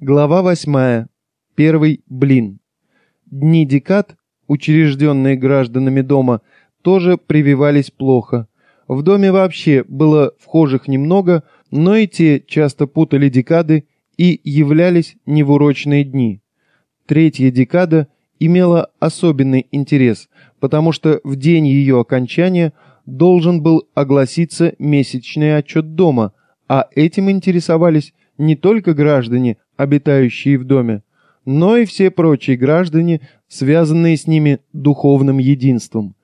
Глава 8. Первый блин. Дни декад, учрежденные гражданами дома, тоже прививались плохо. В доме вообще было вхожих немного, но и те часто путали декады и являлись невурочные дни. Третья декада имела особенный интерес, потому что в день ее окончания должен был огласиться месячный отчет дома, а этим интересовались не только граждане, обитающие в доме, но и все прочие граждане, связанные с ними духовным единством.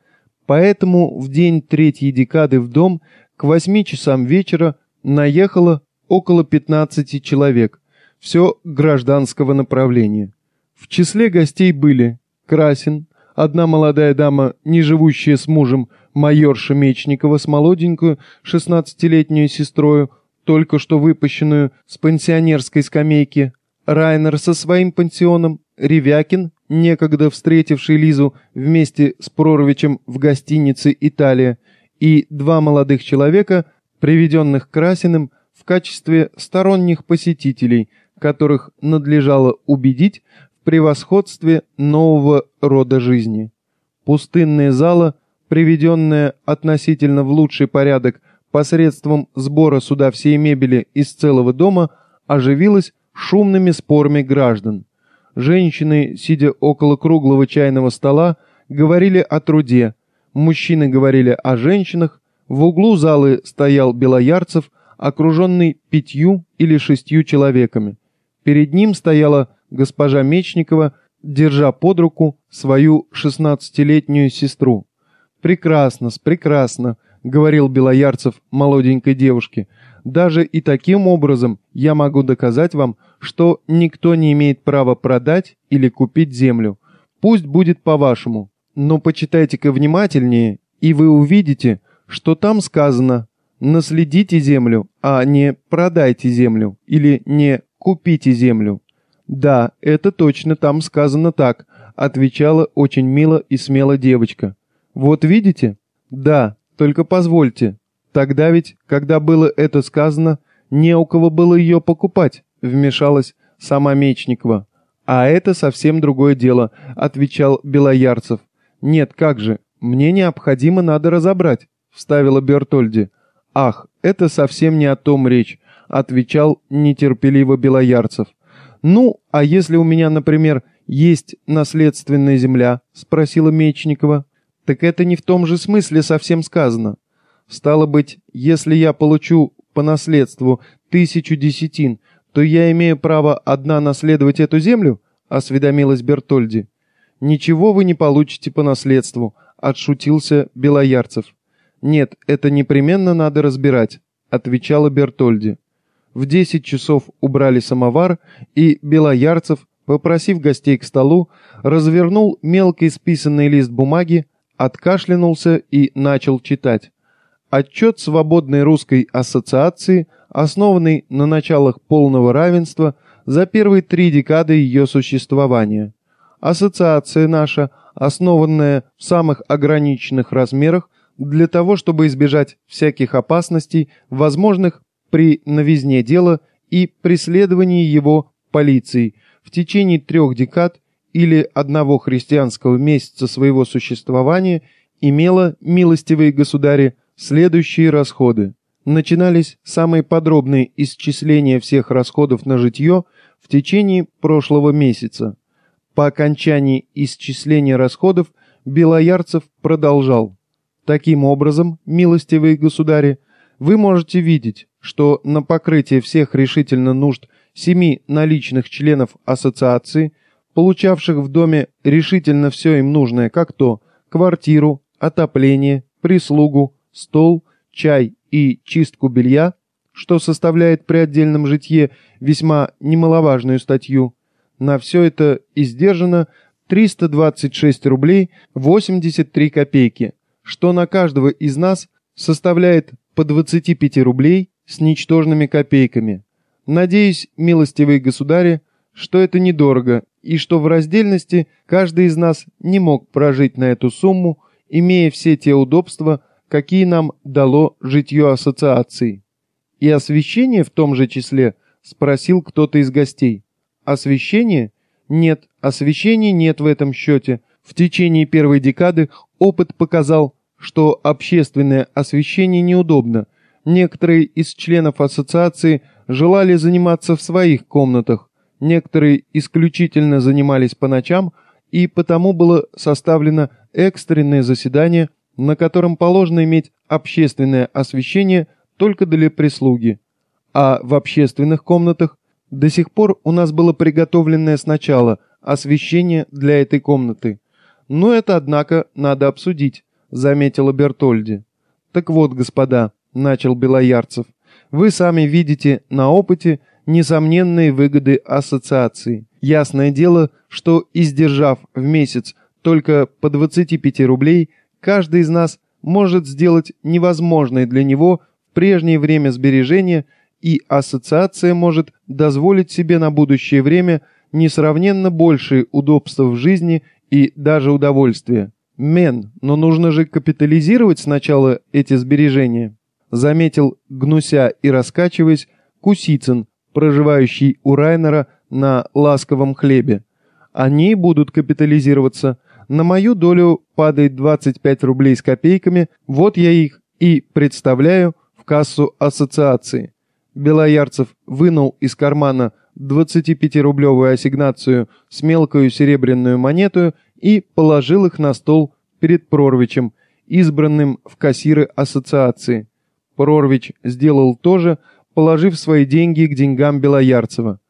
Поэтому в день третьей декады в дом к восьми часам вечера наехало около 15 человек, все гражданского направления. В числе гостей были Красин, одна молодая дама, не живущая с мужем, майорша Мечникова с молоденькую шестнадцатилетнюю сестрою, только что выпущенную с пансионерской скамейки, Райнер со своим пансионом, Ревякин, некогда встретивший Лизу вместе с Проровичем в гостинице «Италия», и два молодых человека, приведенных Красиным в качестве сторонних посетителей, которых надлежало убедить в превосходстве нового рода жизни. Пустынная зала, приведенная относительно в лучший порядок посредством сбора сюда всей мебели из целого дома оживилась шумными спорами граждан. Женщины, сидя около круглого чайного стола, говорили о труде, мужчины говорили о женщинах, в углу залы стоял Белоярцев, окруженный пятью или шестью человеками. Перед ним стояла госпожа Мечникова, держа под руку свою шестнадцатилетнюю сестру. «Прекрасно, прекрасно», — говорил Белоярцев молоденькой девушке. «Даже и таким образом я могу доказать вам, что никто не имеет права продать или купить землю. Пусть будет по-вашему. Но почитайте-ка внимательнее, и вы увидите, что там сказано «наследите землю», а не «продайте землю» или не «купите землю». «Да, это точно там сказано так», — отвечала очень мило и смело девочка. «Вот видите?» «Да, только позвольте, тогда ведь, когда было это сказано, не у кого было ее покупать, вмешалась сама Мечникова. А это совсем другое дело, отвечал Белоярцев. Нет, как же, мне необходимо надо разобрать, вставила Бертольди. Ах, это совсем не о том речь, отвечал нетерпеливо Белоярцев. Ну, а если у меня, например, есть наследственная земля, спросила Мечникова. Так это не в том же смысле совсем сказано. Стало быть, если я получу по наследству тысячу десятин, то я имею право одна наследовать эту землю?» — осведомилась Бертольди. «Ничего вы не получите по наследству», — отшутился Белоярцев. «Нет, это непременно надо разбирать», — отвечала Бертольди. В десять часов убрали самовар, и Белоярцев, попросив гостей к столу, развернул мелко исписанный лист бумаги, откашлянулся и начал читать. Отчет Свободной Русской Ассоциации, основанный на началах полного равенства за первые три декады ее существования. Ассоциация наша, основанная в самых ограниченных размерах, для того, чтобы избежать всяких опасностей, возможных при новизне дела и преследовании его полицией в течение трех декад или одного христианского месяца своего существования имела, милостивые государи, следующие расходы. Начинались самые подробные исчисления всех расходов на житье в течение прошлого месяца. По окончании исчисления расходов Белоярцев продолжал. Таким образом, милостивые государи, вы можете видеть, что на покрытие всех решительно нужд семи наличных членов ассоциации – получавших в доме решительно все им нужное, как то квартиру, отопление, прислугу, стол, чай и чистку белья, что составляет при отдельном житье весьма немаловажную статью, на все это издержано 326 рублей 83 копейки, что на каждого из нас составляет по 25 рублей с ничтожными копейками. Надеюсь, милостивые государи, что это недорого и что в раздельности каждый из нас не мог прожить на эту сумму, имея все те удобства, какие нам дало житье ассоциации. И освещение в том же числе, спросил кто-то из гостей. Освещение? Нет, освещения нет в этом счете. В течение первой декады опыт показал, что общественное освещение неудобно. Некоторые из членов ассоциации желали заниматься в своих комнатах, некоторые исключительно занимались по ночам, и потому было составлено экстренное заседание, на котором положено иметь общественное освещение только для прислуги. А в общественных комнатах до сих пор у нас было приготовленное сначала освещение для этой комнаты. Но это, однако, надо обсудить, заметила Бертольди. Так вот, господа, начал Белоярцев, вы сами видите на опыте несомненные выгоды ассоциации. Ясное дело, что издержав в месяц только по 25 рублей, каждый из нас может сделать невозможное для него в прежнее время сбережения, и ассоциация может дозволить себе на будущее время несравненно большие удобства в жизни и даже удовольствия. Мен, но нужно же капитализировать сначала эти сбережения, заметил, гнуся и раскачиваясь, Кусицын, проживающий у Райнера на ласковом хлебе. Они будут капитализироваться. На мою долю падает 25 рублей с копейками, вот я их и представляю в кассу ассоциации. Белоярцев вынул из кармана 25-рублевую ассигнацию с мелкую серебряную монету и положил их на стол перед Прорвичем, избранным в кассиры ассоциации. Прорвич сделал то же, положив свои деньги к деньгам Белоярцева.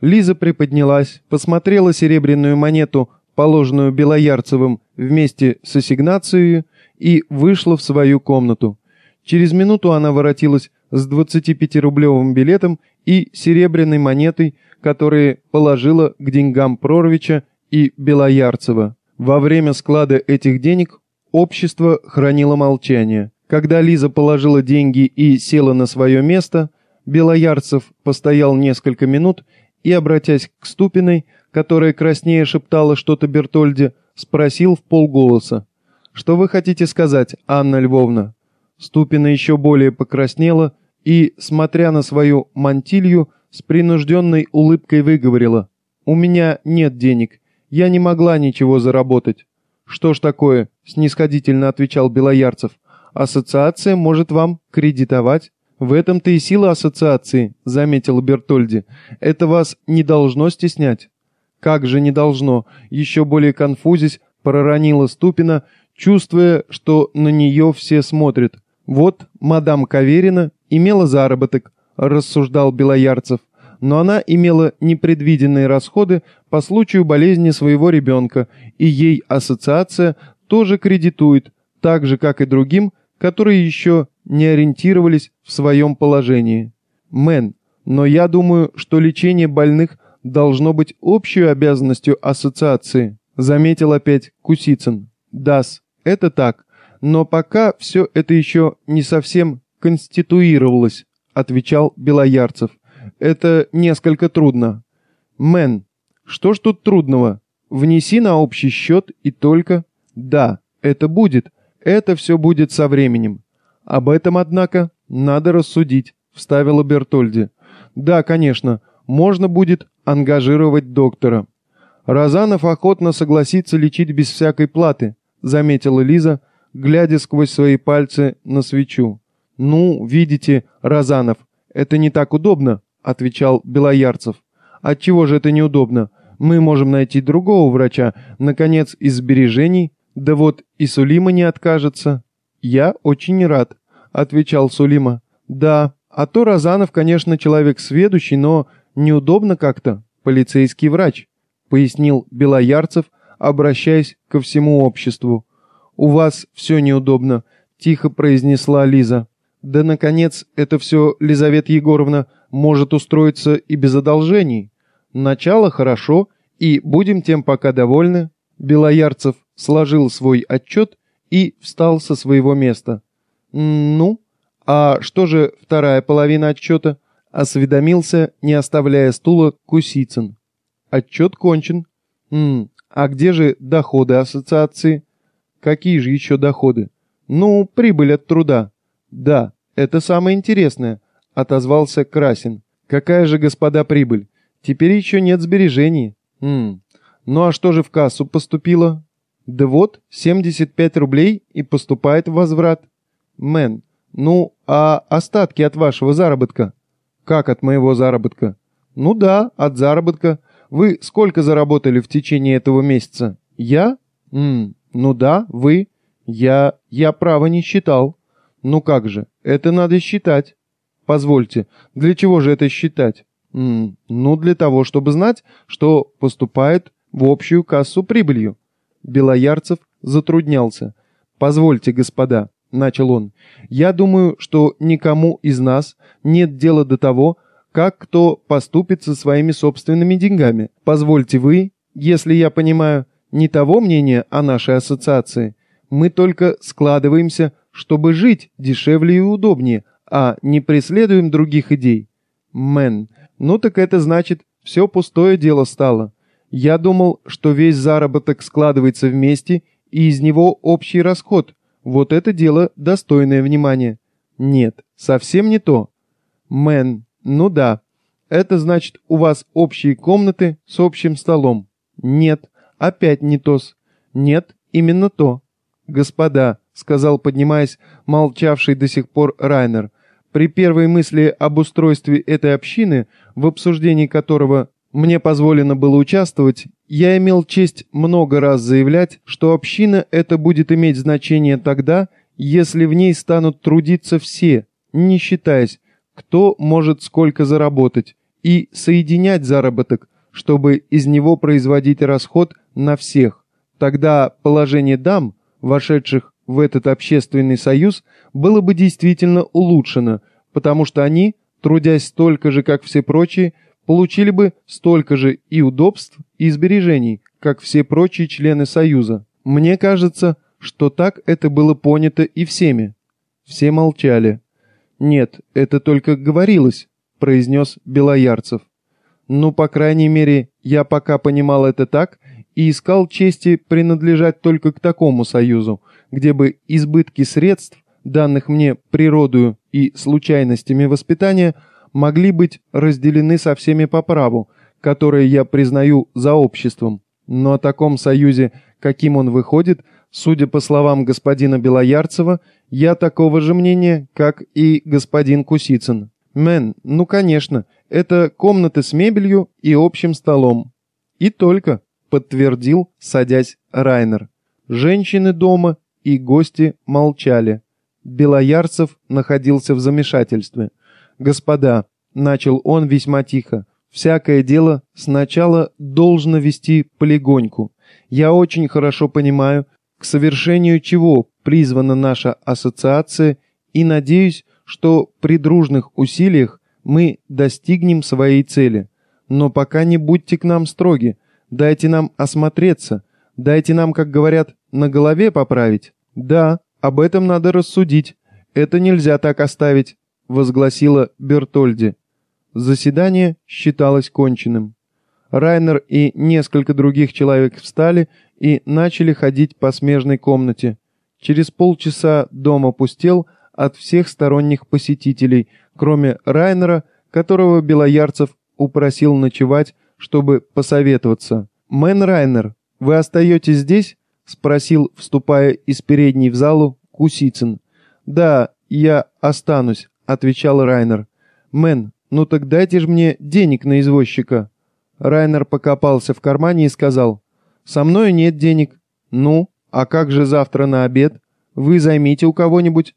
Лиза приподнялась, посмотрела серебряную монету, положенную Белоярцевым вместе с ассигнацией, и вышла в свою комнату. Через минуту она воротилась с 25-рублевым билетом и серебряной монетой, которые положила к деньгам Прорвича и Белоярцева. Во время склада этих денег общество хранило молчание. Когда Лиза положила деньги и села на свое место, Белоярцев постоял несколько минут и, обратясь к Ступиной, которая краснее шептала что-то Бертольде, спросил в полголоса. «Что вы хотите сказать, Анна Львовна?» Ступина еще более покраснела и, смотря на свою мантилью, с принужденной улыбкой выговорила. «У меня нет денег. Я не могла ничего заработать». «Что ж такое?» — снисходительно отвечал Белоярцев. «Ассоциация может вам кредитовать». «В этом-то и сила ассоциации», — заметил Бертольди. «Это вас не должно стеснять». «Как же не должно?» — еще более конфузясь, проронила Ступина, чувствуя, что на нее все смотрят. «Вот мадам Каверина имела заработок», — рассуждал Белоярцев, «но она имела непредвиденные расходы по случаю болезни своего ребенка, и ей ассоциация тоже кредитует, так же, как и другим, которые еще не ориентировались в своем положении. Мэн, но я думаю, что лечение больных должно быть общей обязанностью ассоциации», — заметил опять Кусицын. «Дас, это так, но пока все это еще не совсем конституировалось, отвечал Белоярцев. Это несколько трудно. Мэн, что ж тут трудного? Внеси на общий счет и только... Да, это будет. Это все будет со временем. Об этом, однако, надо рассудить, вставила Бертольди. Да, конечно, можно будет ангажировать доктора. Разанов охотно согласится лечить без всякой платы, заметила Лиза, глядя сквозь свои пальцы на свечу. «Ну, видите, Разанов, это не так удобно», — отвечал Белоярцев. «Отчего же это неудобно? Мы можем найти другого врача, наконец, из сбережений. Да вот и Сулима не откажется». «Я очень рад», — отвечал Сулима. «Да, а то Разанов, конечно, человек сведущий, но неудобно как-то, полицейский врач», — пояснил Белоярцев, обращаясь ко всему обществу. «У вас все неудобно», — тихо произнесла Лиза. «Да, наконец, это все, Лизавета Егоровна, может устроиться и без одолжений. Начало хорошо, и будем тем пока довольны». Белоярцев сложил свой отчет и встал со своего места. «Ну, а что же вторая половина отчета?» — осведомился, не оставляя стула, Кусицын. «Отчет кончен. М -м, а где же доходы ассоциации?» Какие же еще доходы? Ну, прибыль от труда. Да, это самое интересное, отозвался Красин. Какая же, господа, прибыль? Теперь еще нет сбережений. Хм. Ну а что же в кассу поступило? Да вот, 75 рублей и поступает в возврат. Мэн, ну а остатки от вашего заработка? Как от моего заработка? Ну да, от заработка. Вы сколько заработали в течение этого месяца? Я? Ммм, ну да, вы. Я... я право не считал. Ну как же, это надо считать. Позвольте, для чего же это считать? М ну, для того, чтобы знать, что поступает в общую кассу прибылью. Белоярцев затруднялся. «Позвольте, господа», — начал он, — «я думаю, что никому из нас нет дела до того, как кто поступит со своими собственными деньгами. Позвольте вы, если я понимаю, не того мнения о нашей ассоциации. Мы только складываемся, чтобы жить дешевле и удобнее, а не преследуем других идей. Мэн, ну так это значит, все пустое дело стало. Я думал, что весь заработок складывается вместе, и из него общий расход. Вот это дело достойное внимания. Нет, совсем не то. Мэн, ну да. Это значит, у вас общие комнаты с общим столом. Нет, опять не тос. Нет, именно то. Господа, сказал, поднимаясь, молчавший до сих пор Райнер, при первой мысли об устройстве этой общины, в обсуждении которого мне позволено было участвовать, я имел честь много раз заявлять, что община это будет иметь значение тогда, если в ней станут трудиться все, не считаясь, кто может сколько заработать, и соединять заработок, чтобы из него производить расход на всех. Тогда положение дам, вошедших в этот общественный союз было бы действительно улучшено, потому что они, трудясь столько же, как все прочие, получили бы столько же и удобств, и сбережений, как все прочие члены союза. Мне кажется, что так это было понято и всеми. Все молчали. «Нет, это только говорилось», — произнес Белоярцев. «Ну, по крайней мере, я пока понимал это так и искал чести принадлежать только к такому союзу, где бы избытки средств, данных мне природою и случайностями воспитания, могли быть разделены со всеми по праву, которое я признаю за обществом. Но о таком союзе, каким он выходит, судя по словам господина Белоярцева, я такого же мнения, как и господин Кусицын. Мэн, ну конечно, это комнаты с мебелью и общим столом. И только, подтвердил, садясь Райнер. Женщины дома и гости молчали. Белоярцев находился в замешательстве. «Господа», — начал он весьма тихо, — «всякое дело сначала должно вести полегоньку. Я очень хорошо понимаю, к совершению чего призвана наша ассоциация, и надеюсь, что при дружных усилиях мы достигнем своей цели. Но пока не будьте к нам строги, дайте нам осмотреться, дайте нам, как говорят, на голове поправить. Да, об этом надо рассудить. Это нельзя так оставить, возгласила Бертольди. Заседание считалось конченным. Райнер и несколько других человек встали и начали ходить по смежной комнате. Через полчаса дом опустел от всех сторонних посетителей, кроме Райнера, которого Белоярцев упросил ночевать, чтобы посоветоваться. «Мэн Райнер, вы остаетесь здесь?» — спросил, вступая из передней в залу, Кусицын. «Да, я останусь», — отвечал Райнер. «Мэн, ну так дайте же мне денег на извозчика». Райнер покопался в кармане и сказал, «Со мною нет денег». «Ну, а как же завтра на обед? Вы займите у кого-нибудь».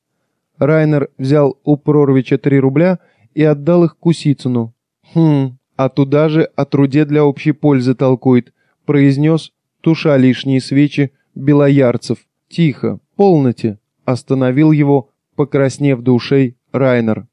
Райнер взял у Прорвича три рубля и отдал их Кусицыну. «Хм, а туда же о труде для общей пользы толкует», — произнес, туша лишние свечи, Белоярцев. «Тихо, полноте», — остановил его, покраснев до ушей, Райнер.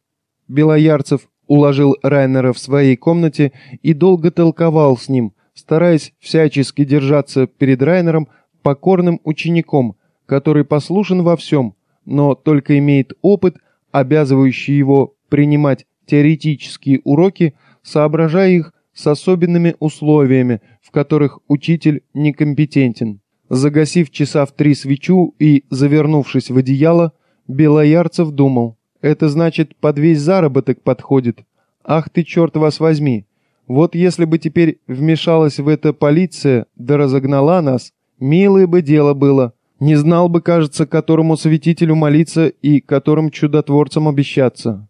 Белоярцев уложил Райнера в своей комнате и долго толковал с ним, стараясь всячески держаться перед Райнером покорным учеником, который послушен во всем, но только имеет опыт, обязывающий его принимать теоретические уроки, соображая их с особенными условиями, в которых учитель некомпетентен. Загасив часа в три свечу и завернувшись в одеяло, Белоярцев думал, это значит, под весь заработок подходит. Ах ты, черт вас возьми! Вот если бы теперь вмешалась в это полиция, да разогнала нас, милое бы дело было. Не знал бы, кажется, которому святителю молиться и которым чудотворцам обещаться.